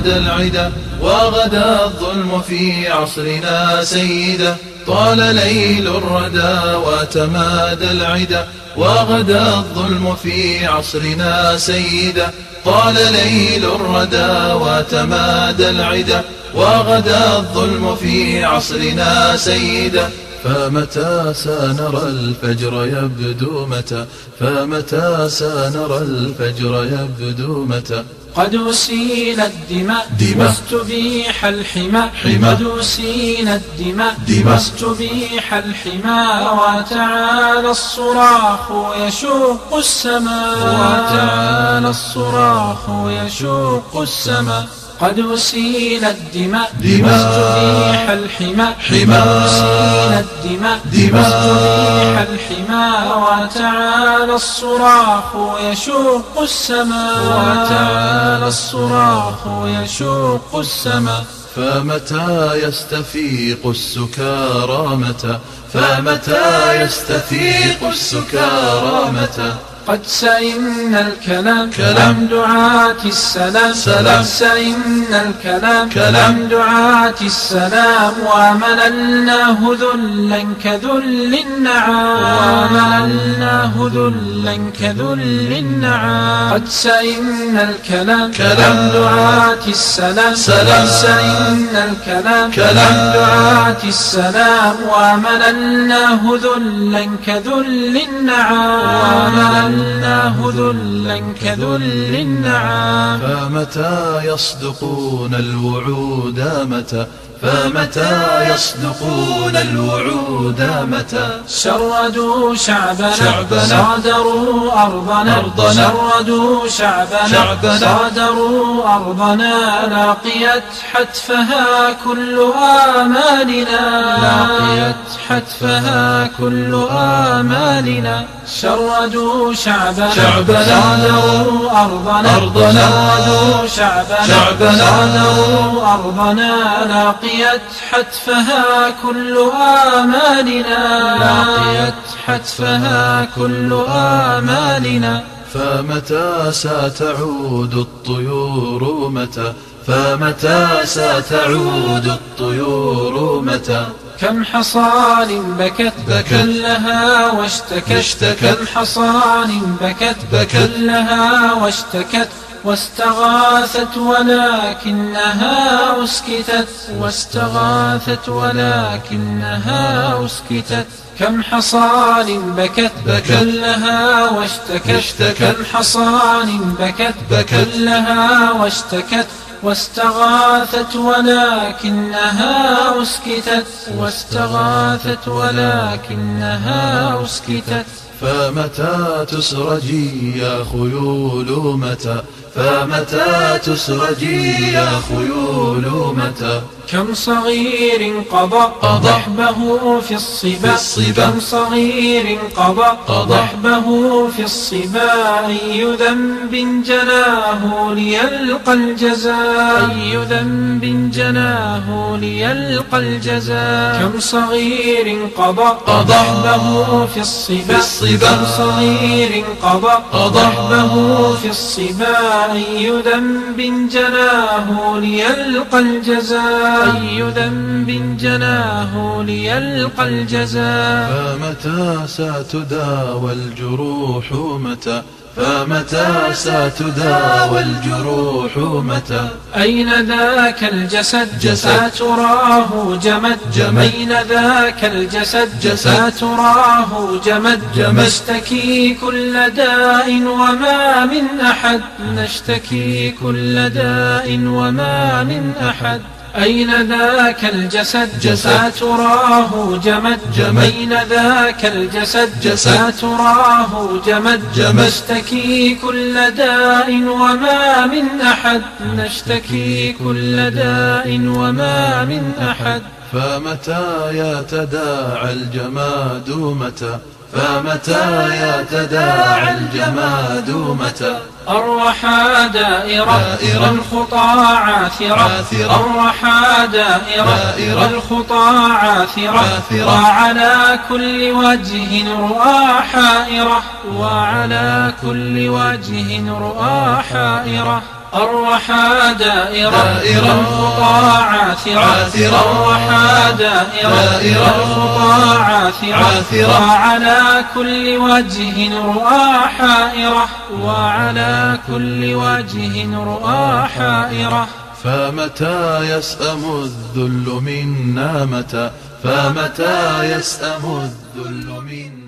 تمادى العدا وغدا الظلم في عصرنا سيدا. طال ليل الردى وتمادى العدا وغدا الظلم في عصرنا سيدا. طال ليل الردى وتمادى العدا وغدا الظلم في عصرنا سيدا. فمتى سنرى الفجر يبدو متى؟ فمتى سنرى الفجر يبدو متى؟ قد أسيل الدماء دماء. واستبيح الحمى حمى قد أسيل الدماء دماء. واستبيح الحمى وتعالى الصراخ يشق السماء. وتعالى الصراخ يشق السماء. قد أسيل الدماء دماء. واستبيح الحمى. الدماء دماء. واستبيح الحمى. وتعالى الصراخ يشق السماء. وتعالى الصراخ يشق السماء. فمتى يستفيق السكارى متى؟ فمتى يستفيق السكارى متى؟ قد سئمنا الكلام كلام. دعاة السلام سلام. قد سئمنا الكلام كلام. دعاة السلام ومللناه ذلا كذل النعام ومللناه ذلا كذل النعام قد سئمنا الكلام كلام. دعاة السلام سلام. قد سئمنا الكلام كلام. دعاة السلام ومللناه ذلا كذل النعام ومللناه ذلا كذل النعام. فمتى يصدقون الوعود؟ متى فمتى يصدقون الوعود متى شردوا شعبنا, شعبنا. صادروا أرضنا, أرضنا. شردوا شعبنا, شعبنا. صادروا أرضنا لاقيت حتفها كل آمالنا لاقيت حتفها كل آمالنا شردوا شعبنا, شعبنا. صادروا أرضنا, أرضنا. شردوا شعبنا, شعبنا. صادروا أرضنا لاقيت حتفها كل آمالنا لاقيت حتفها كل آمالنا فمتى ستعود الطيور متى فمتى ستعود الطيور متى كم حصان بكت بكت. كلها واشتكت اشتكت. كم حصان بكت بكت. كلها واشتكت واستغاثت ولكنها أسكتت واستغاثت ولكنها أسكتت. كم حصان بكت بكت. كلها واشتكت. اشتكت. كم حصان بكت بكت. كلها واشتكت. واستغاثت ولكنها أسكتت. واستغاثت ولكنها أسكتت. فمتى تسرجي يا خيول؟ متى؟ فمتى تسرجي يا خيول متى كم صغير قضى. ضحبه في الصبا. كم صغير قضى. ضحبه في الصبا أي ذنب جناه ليلقى الجزاء أي ذنب جناه ليلقى الجزاء كم صغير قضى. ضحبه في الصبا. كم صغير قضى قضى. ضحبه في الصبا أي ذنب جناه ليلقى الجزاء؟ أي ذنب جناه ليلقى الجزاء؟ فمتى ستداوى الجروح؟ متى فمتى ستداوى الجروح متى؟ أين ذاك الجسد؟ جسد. تراه جمد. جمد. أين ذاك الجسد؟ جسد. تراه جمد. جمد. نشتكي كل داء وما من أحد. نشتكي كل داء وما من أحد. أين ذاك الجسد؟ جسد. تراه جمد. أين ذاك الجسد؟ جسد. تراه جمد. جمد. نشتكي كل داء وما من أحد. نشتكي كل داء وما من أحد. فمتى يتداعى الجماد؟ متى؟ فمتى يتداعى الجماد متى الرحى دائرة دائرة. والخطى عاثرة. الرحى دائرة. والخطى عاثرة عاثرة. وعلى كل وجه رؤى حائرة وعلى كل وجه رؤى حائرة أروحا دائرة دائرة الخطى عاثرة عاثرة أروحا دائرة دائرة الخطى عاثرة عاثرة وعلى كل وجه رؤى حائرة وعلى كل وجه رؤى حائرة فمتى يسأم الذل منا متى؟ فمتى يسأم الذل منا